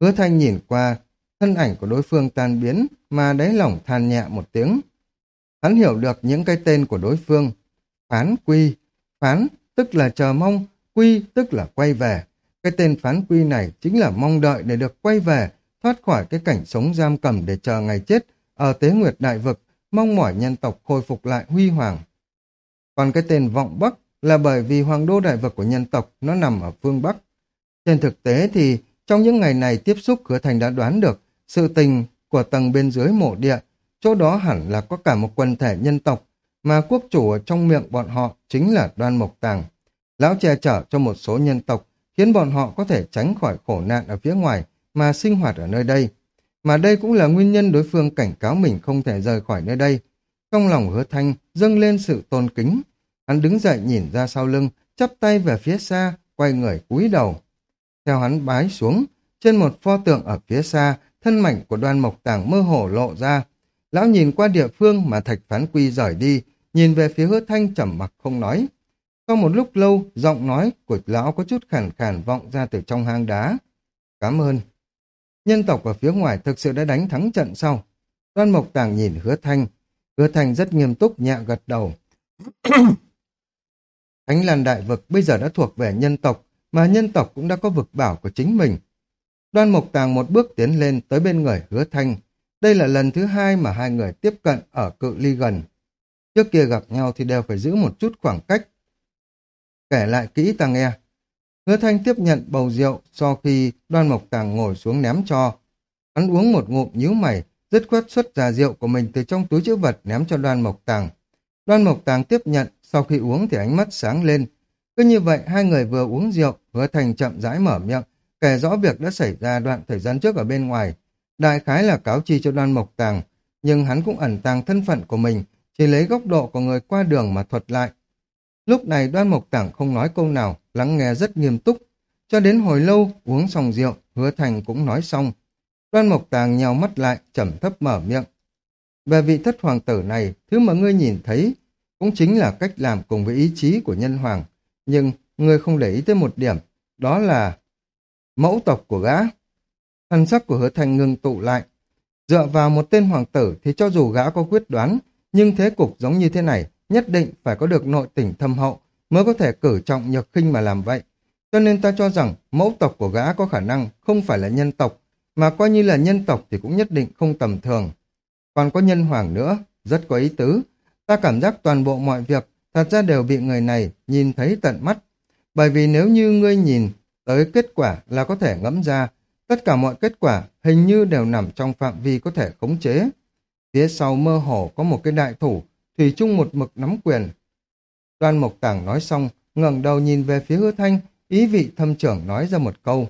Hứa thanh nhìn qua, thân ảnh của đối phương tan biến mà đáy lòng than nhẹ một tiếng. Hắn hiểu được những cái tên của đối phương. Phán quy, phán tức là chờ mong, quy tức là quay về. Cái tên phán quy này chính là mong đợi để được quay về, thoát khỏi cái cảnh sống giam cầm để chờ ngày chết ở tế nguyệt đại vực, mong mỏi nhân tộc khôi phục lại huy hoàng. Còn cái tên vọng bắc là bởi vì hoàng đô đại vực của nhân tộc nó nằm ở phương Bắc. Trên thực tế thì trong những ngày này tiếp xúc hứa thành đã đoán được sự tình của tầng bên dưới mộ địa, chỗ đó hẳn là có cả một quần thể nhân tộc, mà quốc chủ ở trong miệng bọn họ chính là đoan mộc tàng. Lão che chở cho một số nhân tộc, khiến bọn họ có thể tránh khỏi khổ nạn ở phía ngoài mà sinh hoạt ở nơi đây. Mà đây cũng là nguyên nhân đối phương cảnh cáo mình không thể rời khỏi nơi đây. Trong lòng hứa thanh dâng lên sự tôn kính. Hắn đứng dậy nhìn ra sau lưng, chắp tay về phía xa, quay người cúi đầu. Theo hắn bái xuống, trên một pho tượng ở phía xa, thân mảnh của đoan mộc tàng mơ hồ lộ ra. Lão nhìn qua địa phương mà thạch phán quy rời đi, nhìn về phía hứa thanh trầm mặc không nói. Sau một lúc lâu, giọng nói của lão có chút khàn khàn vọng ra từ trong hang đá. Cảm ơn. Nhân tộc ở phía ngoài thực sự đã đánh thắng trận sau. Đoan Mộc Tàng nhìn hứa thanh. Hứa thanh rất nghiêm túc nhẹ gật đầu. [clears throat] Thánh Lan Đại Vực bây giờ đã thuộc về nhân tộc, mà nhân tộc cũng đã có vực bảo của chính mình. Đoan Mộc Tàng một bước tiến lên tới bên người hứa thanh. Đây là lần thứ hai mà hai người tiếp cận ở cự ly gần. Trước kia gặp nhau thì đều phải giữ một chút khoảng cách. Kể lại kỹ ta nghe. Hứa thanh tiếp nhận bầu rượu sau khi đoan mộc tàng ngồi xuống ném cho. Hắn uống một ngụm nhíu mày, dứt khoát xuất ra rượu của mình từ trong túi chữ vật ném cho đoan mộc tàng. Đoan mộc tàng tiếp nhận, sau khi uống thì ánh mắt sáng lên. Cứ như vậy, hai người vừa uống rượu, hứa thành chậm rãi mở miệng, kể rõ việc đã xảy ra đoạn thời gian trước ở bên ngoài. Đại khái là cáo chi cho đoan mộc tàng, nhưng hắn cũng ẩn tàng thân phận của mình, chỉ lấy góc độ của người qua đường mà thuật lại. Lúc này đoan mộc tảng không nói câu nào, lắng nghe rất nghiêm túc. Cho đến hồi lâu, uống xong rượu, hứa thành cũng nói xong. Đoan mộc tàng nhào mắt lại, trầm thấp mở miệng. Về vị thất hoàng tử này, thứ mà ngươi nhìn thấy cũng chính là cách làm cùng với ý chí của nhân hoàng. Nhưng ngươi không để ý tới một điểm, đó là mẫu tộc của gã. Thần sắc của hứa thành ngừng tụ lại. Dựa vào một tên hoàng tử thì cho dù gã có quyết đoán, nhưng thế cục giống như thế này, nhất định phải có được nội tình thâm hậu mới có thể cử trọng nhược khinh mà làm vậy. Cho nên ta cho rằng mẫu tộc của gã có khả năng không phải là nhân tộc, mà coi như là nhân tộc thì cũng nhất định không tầm thường. Còn có nhân hoàng nữa, rất có ý tứ. Ta cảm giác toàn bộ mọi việc thật ra đều bị người này nhìn thấy tận mắt. Bởi vì nếu như ngươi nhìn tới kết quả là có thể ngẫm ra, tất cả mọi kết quả hình như đều nằm trong phạm vi có thể khống chế. Phía sau mơ hồ có một cái đại thủ, Thủy chung một mực nắm quyền. Đoan Mộc Tảng nói xong, ngẩng đầu nhìn về phía hứa thanh, ý vị thâm trưởng nói ra một câu.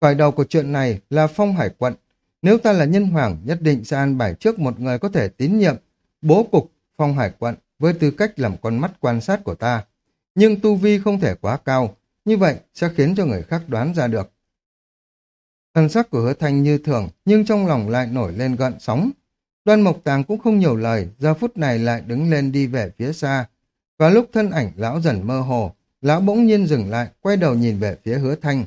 Khởi đầu của chuyện này là phong hải quận. Nếu ta là nhân hoàng, nhất định sẽ an bài trước một người có thể tín nhiệm, bố cục phong hải quận với tư cách làm con mắt quan sát của ta. Nhưng tu vi không thể quá cao, như vậy sẽ khiến cho người khác đoán ra được. Thần sắc của hứa thanh như thường, nhưng trong lòng lại nổi lên gợn sóng. Đoan Mộc Tàng cũng không nhiều lời, giờ phút này lại đứng lên đi về phía xa. Và lúc thân ảnh lão dần mơ hồ, lão bỗng nhiên dừng lại, quay đầu nhìn về phía hứa thanh.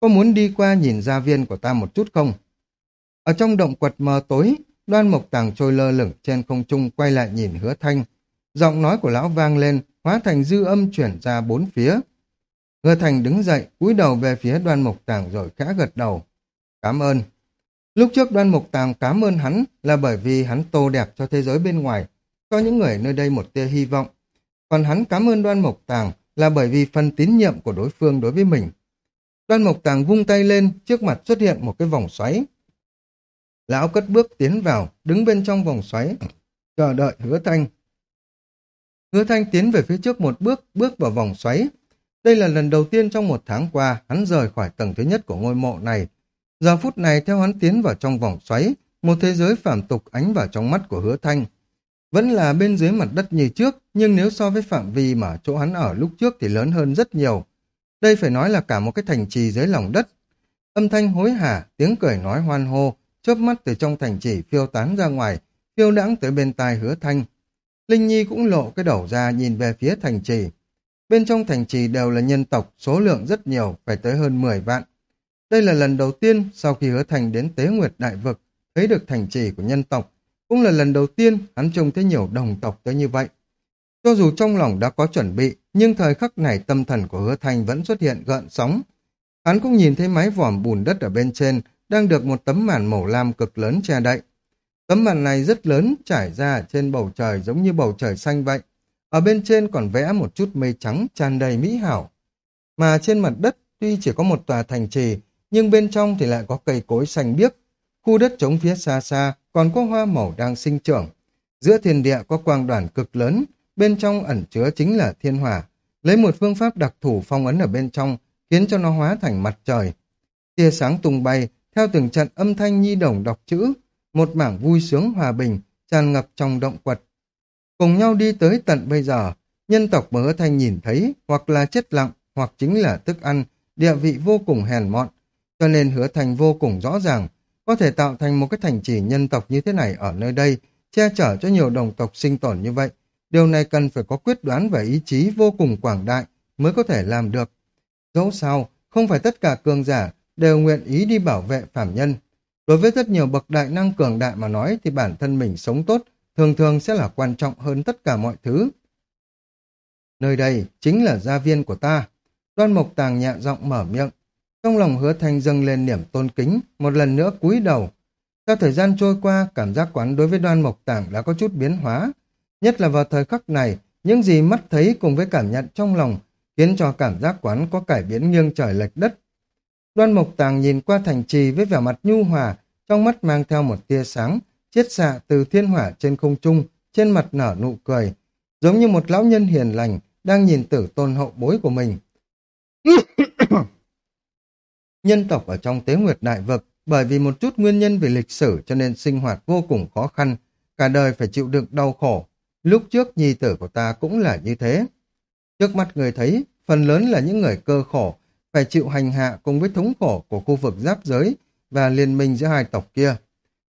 Có muốn đi qua nhìn gia viên của ta một chút không? Ở trong động quật mờ tối, đoan mộc tàng trôi lơ lửng trên không trung quay lại nhìn hứa thanh. Giọng nói của lão vang lên, hóa thành dư âm chuyển ra bốn phía. Hứa thành đứng dậy, cúi đầu về phía đoan mộc tàng rồi khẽ gật đầu. Cảm ơn. Lúc trước đoan mục tàng cảm ơn hắn là bởi vì hắn tô đẹp cho thế giới bên ngoài, cho những người nơi đây một tia hy vọng. Còn hắn cảm ơn đoan mục tàng là bởi vì phần tín nhiệm của đối phương đối với mình. Đoan mục tàng vung tay lên, trước mặt xuất hiện một cái vòng xoáy. Lão cất bước tiến vào, đứng bên trong vòng xoáy, chờ đợi hứa thanh. Hứa thanh tiến về phía trước một bước, bước vào vòng xoáy. Đây là lần đầu tiên trong một tháng qua hắn rời khỏi tầng thứ nhất của ngôi mộ này, Giờ phút này theo hắn tiến vào trong vòng xoáy, một thế giới phạm tục ánh vào trong mắt của hứa thanh. Vẫn là bên dưới mặt đất như trước, nhưng nếu so với phạm vi mà chỗ hắn ở lúc trước thì lớn hơn rất nhiều. Đây phải nói là cả một cái thành trì dưới lòng đất. Âm thanh hối hả, tiếng cười nói hoan hô, chớp mắt từ trong thành trì phiêu tán ra ngoài, phiêu đãng tới bên tai hứa thanh. Linh Nhi cũng lộ cái đầu ra nhìn về phía thành trì. Bên trong thành trì đều là nhân tộc, số lượng rất nhiều, phải tới hơn 10 vạn. Đây là lần đầu tiên sau khi hứa thành đến tế nguyệt đại vực, thấy được thành trì của nhân tộc, cũng là lần đầu tiên hắn trông thấy nhiều đồng tộc tới như vậy. Cho dù trong lòng đã có chuẩn bị, nhưng thời khắc này tâm thần của hứa thành vẫn xuất hiện gợn sóng. Hắn cũng nhìn thấy mái vòm bùn đất ở bên trên, đang được một tấm màn màu lam cực lớn che đậy. Tấm màn này rất lớn, trải ra trên bầu trời giống như bầu trời xanh vậy. Ở bên trên còn vẽ một chút mây trắng tràn đầy mỹ hảo. Mà trên mặt đất tuy chỉ có một tòa thành trì, nhưng bên trong thì lại có cây cối xanh biếc. Khu đất trống phía xa xa còn có hoa màu đang sinh trưởng. Giữa thiên địa có quang đoàn cực lớn, bên trong ẩn chứa chính là thiên hỏa. Lấy một phương pháp đặc thủ phong ấn ở bên trong, khiến cho nó hóa thành mặt trời. Tia sáng tung bay, theo từng trận âm thanh nhi đồng đọc chữ, một mảng vui sướng hòa bình, tràn ngập trong động quật. Cùng nhau đi tới tận bây giờ, nhân tộc mà hứa thanh nhìn thấy, hoặc là chết lặng, hoặc chính là thức ăn, địa vị vô cùng hèn mọn, cho nên hứa thành vô cùng rõ ràng, có thể tạo thành một cái thành trì nhân tộc như thế này ở nơi đây, che chở cho nhiều đồng tộc sinh tồn như vậy. Điều này cần phải có quyết đoán và ý chí vô cùng quảng đại mới có thể làm được. Dẫu sao, không phải tất cả cường giả đều nguyện ý đi bảo vệ phạm nhân. Đối với rất nhiều bậc đại năng cường đại mà nói thì bản thân mình sống tốt thường thường sẽ là quan trọng hơn tất cả mọi thứ. Nơi đây chính là gia viên của ta. Đoan Mộc Tàng nhẹ giọng mở miệng. Trong lòng hứa thanh dâng lên niềm tôn kính, một lần nữa cúi đầu. Theo thời gian trôi qua, cảm giác quán đối với đoan Mộc Tàng đã có chút biến hóa. Nhất là vào thời khắc này, những gì mắt thấy cùng với cảm nhận trong lòng khiến cho cảm giác quán có cải biến nghiêng trời lệch đất. Đoan Mộc Tàng nhìn qua thành trì với vẻ mặt nhu hòa, trong mắt mang theo một tia sáng, chiết xạ từ thiên hỏa trên không trung, trên mặt nở nụ cười, giống như một lão nhân hiền lành đang nhìn tử tôn hậu bối của mình. Nhân tộc ở trong tế nguyệt đại vực, bởi vì một chút nguyên nhân về lịch sử cho nên sinh hoạt vô cùng khó khăn, cả đời phải chịu đựng đau khổ. Lúc trước nhi tử của ta cũng là như thế. Trước mắt người thấy, phần lớn là những người cơ khổ, phải chịu hành hạ cùng với thống khổ của khu vực giáp giới và liên minh giữa hai tộc kia.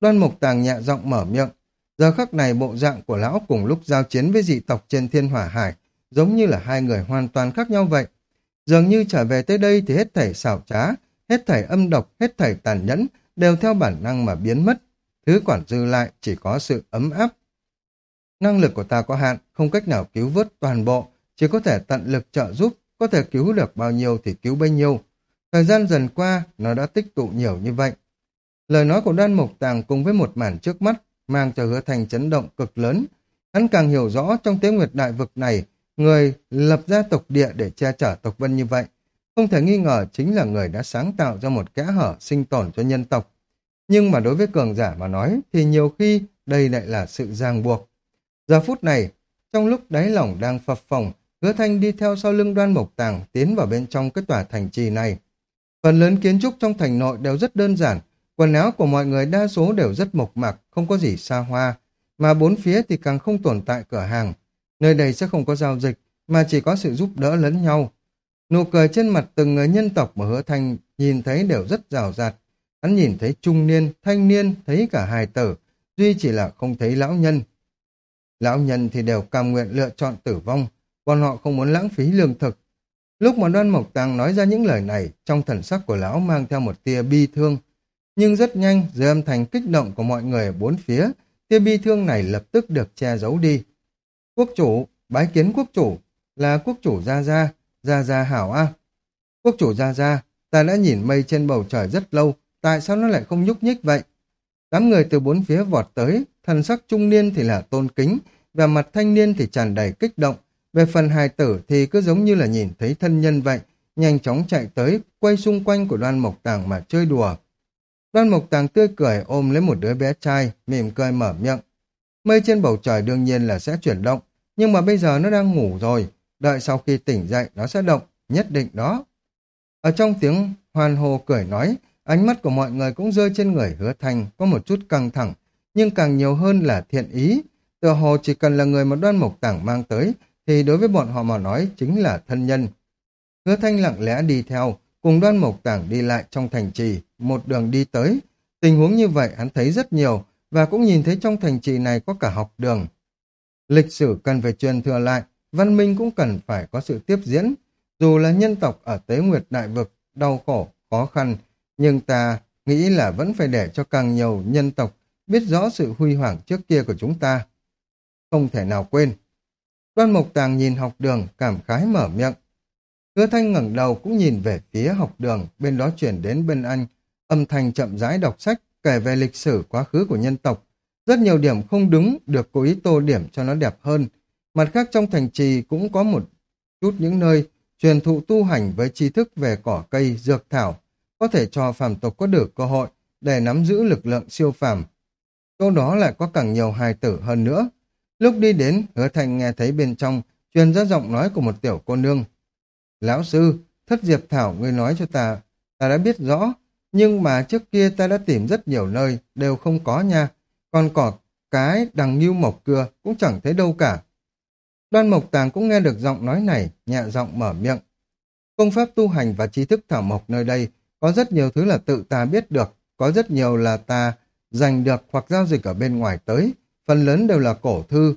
Đoan Mục Tàng nhẹ giọng mở miệng. Giờ khắc này bộ dạng của lão cùng lúc giao chiến với dị tộc trên thiên hỏa hải, giống như là hai người hoàn toàn khác nhau vậy. Dường như trở về tới đây thì hết thảy xảo trá, hết thảy âm độc, hết thảy tàn nhẫn, đều theo bản năng mà biến mất. Thứ quản dư lại chỉ có sự ấm áp. Năng lực của ta có hạn, không cách nào cứu vớt toàn bộ, chỉ có thể tận lực trợ giúp, có thể cứu được bao nhiêu thì cứu bấy nhiêu. Thời gian dần qua, nó đã tích tụ nhiều như vậy. Lời nói của đoan mục tàng cùng với một màn trước mắt mang cho hứa thành chấn động cực lớn. Hắn càng hiểu rõ trong tế nguyệt đại vực này, người lập ra tộc địa để che chở tộc vân như vậy. Không thể nghi ngờ chính là người đã sáng tạo ra một kẽ hở sinh tồn cho nhân tộc. Nhưng mà đối với cường giả mà nói thì nhiều khi đây lại là sự ràng buộc. Giờ phút này, trong lúc đáy lòng đang phập phồng, hứa thanh đi theo sau lưng đoan mộc tàng tiến vào bên trong cái tòa thành trì này. Phần lớn kiến trúc trong thành nội đều rất đơn giản, Quần áo của mọi người đa số đều rất mộc mạc, không có gì xa hoa, mà bốn phía thì càng không tồn tại cửa hàng. Nơi đây sẽ không có giao dịch, mà chỉ có sự giúp đỡ lẫn nhau. Nụ cười trên mặt từng người nhân tộc mà hứa thanh nhìn thấy đều rất rào rạt. Hắn nhìn thấy trung niên, thanh niên, thấy cả hài tử, duy chỉ là không thấy lão nhân. Lão nhân thì đều cam nguyện lựa chọn tử vong, bọn họ không muốn lãng phí lương thực. Lúc mà đoan mộc tàng nói ra những lời này, trong thần sắc của lão mang theo một tia bi thương, nhưng rất nhanh, dưới âm thanh kích động của mọi người ở bốn phía, tia bi thương này lập tức được che giấu đi. Quốc chủ, bái kiến quốc chủ, là quốc chủ Gia Gia, Gia Gia hảo a. Quốc chủ Gia Gia, ta đã nhìn mây trên bầu trời rất lâu, tại sao nó lại không nhúc nhích vậy? Đám người từ bốn phía vọt tới, thần sắc trung niên thì là tôn kính, và mặt thanh niên thì tràn đầy kích động. Về phần hài tử thì cứ giống như là nhìn thấy thân nhân vậy, nhanh chóng chạy tới, quay xung quanh của đoan mộc tàng mà chơi đùa. Đoan mộc Tàng tươi cười ôm lấy một đứa bé trai, mỉm cười mở miệng. Mây trên bầu trời đương nhiên là sẽ chuyển động, nhưng mà bây giờ nó đang ngủ rồi, đợi sau khi tỉnh dậy nó sẽ động, nhất định đó. Ở trong tiếng hoan hô cười nói, ánh mắt của mọi người cũng rơi trên người hứa thành, có một chút căng thẳng, nhưng càng nhiều hơn là thiện ý. Tựa hồ chỉ cần là người mà đoan Mộc tảng mang tới, thì đối với bọn họ mà nói chính là thân nhân. Hứa thanh lặng lẽ đi theo, cùng đoan mộc tảng đi lại trong thành trì, một đường đi tới. Tình huống như vậy hắn thấy rất nhiều, và cũng nhìn thấy trong thành trì này có cả học đường. Lịch sử cần phải truyền thừa lại, văn minh cũng cần phải có sự tiếp diễn. Dù là nhân tộc ở Tế Nguyệt Đại Vực, đau khổ, khó khăn, nhưng ta nghĩ là vẫn phải để cho càng nhiều nhân tộc biết rõ sự huy hoàng trước kia của chúng ta. Không thể nào quên. Đoan Mộc Tàng nhìn học đường, cảm khái mở miệng. Hứa Thanh ngẩng đầu cũng nhìn về phía học đường, bên đó chuyển đến bên anh, âm thanh chậm rãi đọc sách, kể về lịch sử quá khứ của nhân tộc. Rất nhiều điểm không đúng, được cố ý tô điểm cho nó đẹp hơn. Mặt khác trong thành trì cũng có một chút những nơi truyền thụ tu hành với tri thức về cỏ cây, dược thảo, có thể cho phàm tộc có được cơ hội để nắm giữ lực lượng siêu phàm. Chỗ đó lại có càng nhiều hài tử hơn nữa. Lúc đi đến, hứa thành nghe thấy bên trong truyền ra giọng nói của một tiểu cô nương. Lão sư, thất diệp thảo ngươi nói cho ta, ta đã biết rõ, nhưng mà trước kia ta đã tìm rất nhiều nơi, đều không có nha. Còn cỏ cái đằng như mộc cưa cũng chẳng thấy đâu cả. Đoan Mộc Tàng cũng nghe được giọng nói này, nhẹ giọng mở miệng. Công pháp tu hành và trí thức thảo mộc nơi đây có rất nhiều thứ là tự ta biết được, có rất nhiều là ta giành được hoặc giao dịch ở bên ngoài tới, phần lớn đều là cổ thư,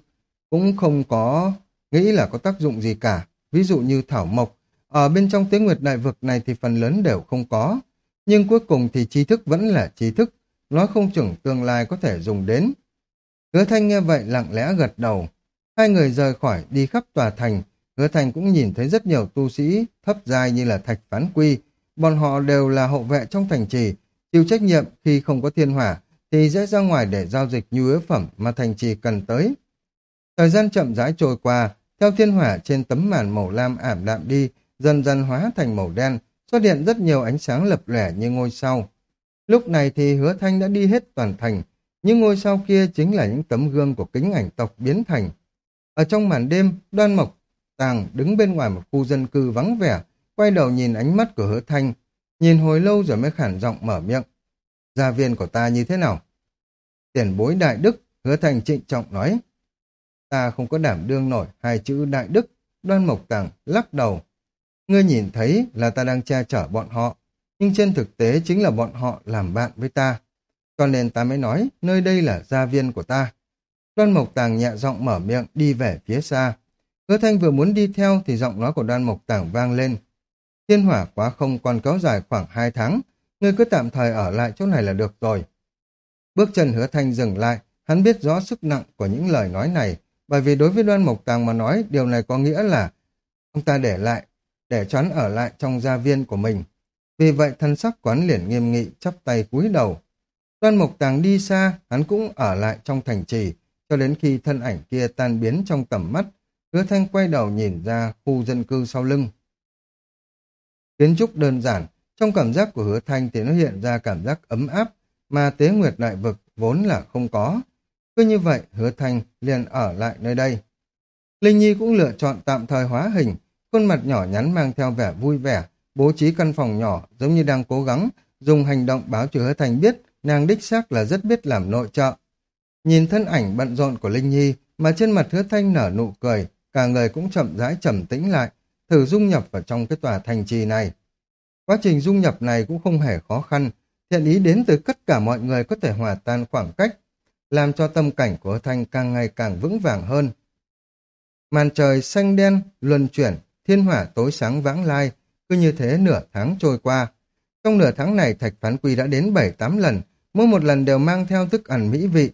cũng không có nghĩ là có tác dụng gì cả. Ví dụ như thảo mộc, ở bên trong tế nguyệt đại vực này thì phần lớn đều không có. Nhưng cuối cùng thì trí thức vẫn là trí thức, nói không chừng tương lai có thể dùng đến. Hứa thanh nghe vậy lặng lẽ gật đầu. Hai người rời khỏi đi khắp tòa thành, hứa Thành cũng nhìn thấy rất nhiều tu sĩ thấp dài như là thạch phán quy. Bọn họ đều là hậu vệ trong thành trì, chịu trách nhiệm khi không có thiên hỏa thì sẽ ra ngoài để giao dịch nhu yếu phẩm mà thành trì cần tới. Thời gian chậm rãi trôi qua, theo thiên hỏa trên tấm màn màu lam ảm đạm đi, dần dần hóa thành màu đen, xuất hiện rất nhiều ánh sáng lập lẻ như ngôi sao. Lúc này thì hứa thanh đã đi hết toàn thành, những ngôi sao kia chính là những tấm gương của kính ảnh tộc biến thành. Ở trong màn đêm, đoan mộc tàng đứng bên ngoài một khu dân cư vắng vẻ, quay đầu nhìn ánh mắt của hứa thanh, nhìn hồi lâu rồi mới khản giọng mở miệng. Gia viên của ta như thế nào? Tiền bối đại đức, hứa thanh trịnh trọng nói. Ta không có đảm đương nổi hai chữ đại đức, đoan mộc tàng lắc đầu. Ngươi nhìn thấy là ta đang che chở bọn họ, nhưng trên thực tế chính là bọn họ làm bạn với ta. Cho nên ta mới nói, nơi đây là gia viên của ta. Đoan Mộc Tàng nhẹ giọng mở miệng đi về phía xa. Hứa Thanh vừa muốn đi theo thì giọng nói của Đoan Mộc Tàng vang lên. Thiên hỏa quá không còn kéo dài khoảng hai tháng, ngươi cứ tạm thời ở lại chỗ này là được rồi. Bước chân Hứa Thanh dừng lại, hắn biết rõ sức nặng của những lời nói này, bởi vì đối với Đoan Mộc Tàng mà nói, điều này có nghĩa là ông ta để lại, để choán ở lại trong gia viên của mình. Vì vậy thân sắc quán liền nghiêm nghị, chắp tay cúi đầu. Đoan Mộc Tàng đi xa, hắn cũng ở lại trong thành trì, cho đến khi thân ảnh kia tan biến trong tầm mắt, hứa thanh quay đầu nhìn ra khu dân cư sau lưng. Kiến trúc đơn giản, trong cảm giác của hứa thanh thì nó hiện ra cảm giác ấm áp, mà tế nguyệt đại vực vốn là không có. Cứ như vậy, hứa thanh liền ở lại nơi đây. Linh Nhi cũng lựa chọn tạm thời hóa hình, khuôn mặt nhỏ nhắn mang theo vẻ vui vẻ, bố trí căn phòng nhỏ giống như đang cố gắng dùng hành động báo cho hứa thanh biết nàng đích xác là rất biết làm nội trợ. Nhìn thân ảnh bận rộn của Linh Nhi mà trên mặt hứa thanh nở nụ cười, cả người cũng chậm rãi trầm tĩnh lại, thử dung nhập vào trong cái tòa thành trì này. Quá trình dung nhập này cũng không hề khó khăn, thiện ý đến từ tất cả mọi người có thể hòa tan khoảng cách, làm cho tâm cảnh của thanh càng ngày càng vững vàng hơn. Màn trời xanh đen, luân chuyển, thiên hỏa tối sáng vãng lai, cứ như thế nửa tháng trôi qua. Trong nửa tháng này Thạch Phán Quy đã đến 7-8 lần, mỗi một lần đều mang theo thức ăn mỹ vị,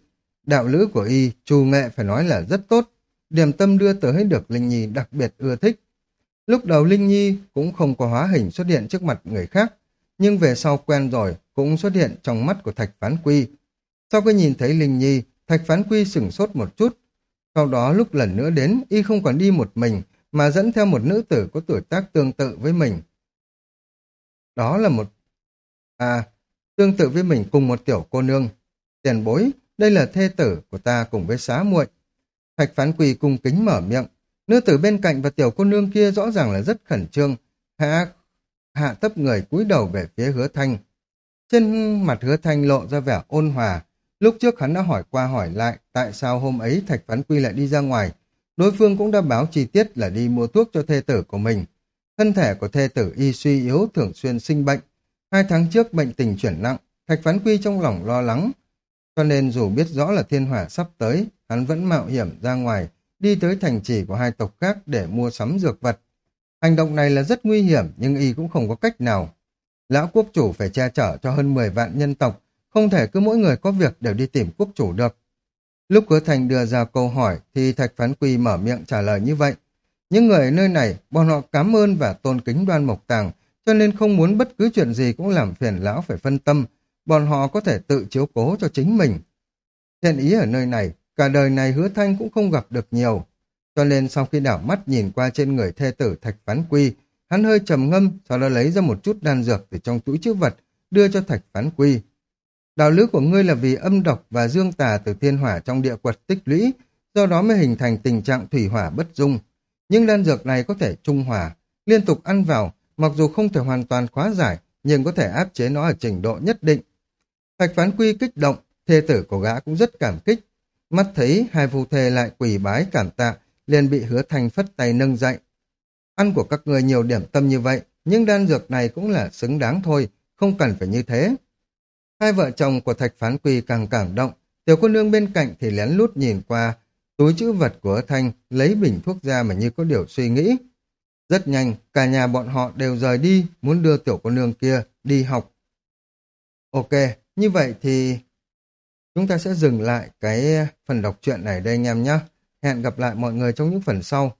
Đạo lữ của y, trù nghệ phải nói là rất tốt. Điểm tâm đưa tới được Linh Nhi đặc biệt ưa thích. Lúc đầu Linh Nhi cũng không có hóa hình xuất hiện trước mặt người khác, nhưng về sau quen rồi cũng xuất hiện trong mắt của Thạch Phán Quy. Sau khi nhìn thấy Linh Nhi, Thạch Phán Quy sửng sốt một chút. Sau đó lúc lần nữa đến, y không còn đi một mình, mà dẫn theo một nữ tử có tuổi tác tương tự với mình. Đó là một... À, tương tự với mình cùng một tiểu cô nương. Tiền bối, đây là thê tử của ta cùng với xá muội. Thạch phán quỳ cung kính mở miệng. Nữ tử bên cạnh và tiểu cô nương kia rõ ràng là rất khẩn trương. Hạ, hạ thấp người cúi đầu về phía hứa thanh. Trên mặt hứa thanh lộ ra vẻ ôn hòa. Lúc trước hắn đã hỏi qua hỏi lại tại sao hôm ấy Thạch Phán Quy lại đi ra ngoài. Đối phương cũng đã báo chi tiết là đi mua thuốc cho thê tử của mình. Thân thể của thê tử y suy yếu thường xuyên sinh bệnh. Hai tháng trước bệnh tình chuyển nặng, Thạch Phán Quy trong lòng lo lắng, cho nên dù biết rõ là thiên hỏa sắp tới, hắn vẫn mạo hiểm ra ngoài, đi tới thành trì của hai tộc khác để mua sắm dược vật. Hành động này là rất nguy hiểm nhưng y cũng không có cách nào. Lão quốc chủ phải che chở cho hơn 10 vạn nhân tộc, không thể cứ mỗi người có việc đều đi tìm quốc chủ được. Lúc hứa thành đưa ra câu hỏi thì thạch phán quy mở miệng trả lời như vậy. Những người ở nơi này, bọn họ cảm ơn và tôn kính đoan mộc tàng, cho nên không muốn bất cứ chuyện gì cũng làm phiền lão phải phân tâm, bọn họ có thể tự chiếu cố cho chính mình. Thiện ý ở nơi này, cả đời này hứa thanh cũng không gặp được nhiều, cho nên sau khi đảo mắt nhìn qua trên người thê tử thạch phán quy, hắn hơi trầm ngâm, sau đó lấy ra một chút đan dược từ trong túi chữ vật, đưa cho thạch phán quy. Đạo lữ của ngươi là vì âm độc và dương tà từ thiên hỏa trong địa quật tích lũy, do đó mới hình thành tình trạng thủy hỏa bất dung. Nhưng đan dược này có thể trung hòa, liên tục ăn vào, mặc dù không thể hoàn toàn khóa giải, nhưng có thể áp chế nó ở trình độ nhất định. Thạch phán quy kích động, thê tử của gã cũng rất cảm kích. Mắt thấy hai phu thê lại quỳ bái cảm tạ, liền bị hứa thành phất tay nâng dậy. Ăn của các người nhiều điểm tâm như vậy, nhưng đan dược này cũng là xứng đáng thôi, không cần phải như thế. Hai vợ chồng của thạch phán quy càng cảm động, tiểu cô nương bên cạnh thì lén lút nhìn qua túi chữ vật của hứa thanh, lấy bình thuốc ra mà như có điều suy nghĩ. Rất nhanh, cả nhà bọn họ đều rời đi, muốn đưa tiểu cô nương kia đi học. Ok, như vậy thì chúng ta sẽ dừng lại cái phần đọc truyện này đây anh em nhé. Hẹn gặp lại mọi người trong những phần sau.